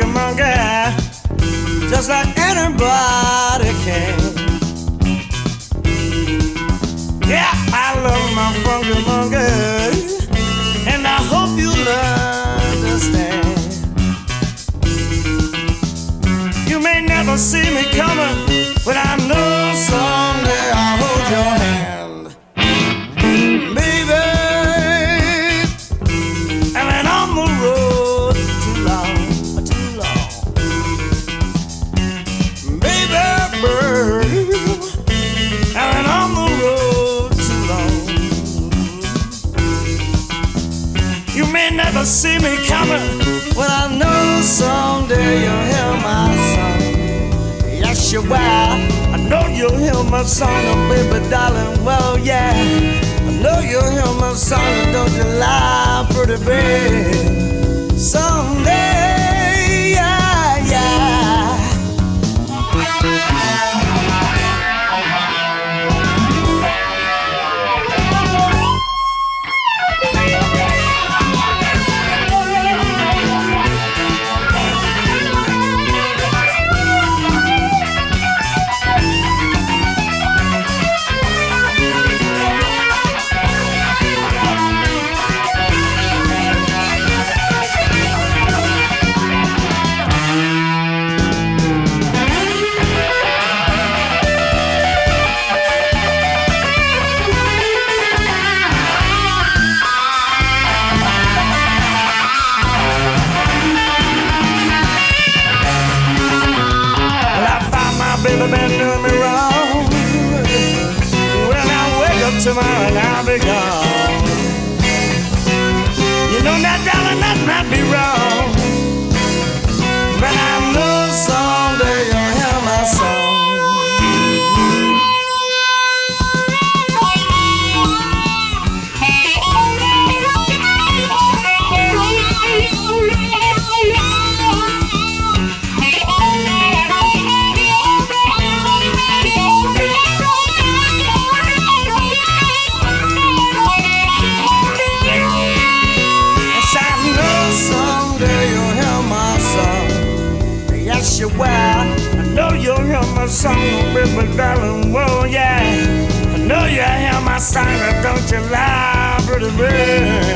a monkey, just like anybody can. Yeah, I love my funky monkey, and I hope you understand. You may never see me coming, but I know. You may never see me coming, but I know someday you'll hear my song. Yes, you will. I know you'll hear my song, oh, baby darling. Well, yeah. I know you'll hear my song, and don't you lie, pretty baby. Tomorrow and I'll be gone. You know that, darling, that might be wrong. You will. I know you'll hear my song, baby darling. Whoa, yeah. I know you'll hear my song, don't you lie, pretty baby.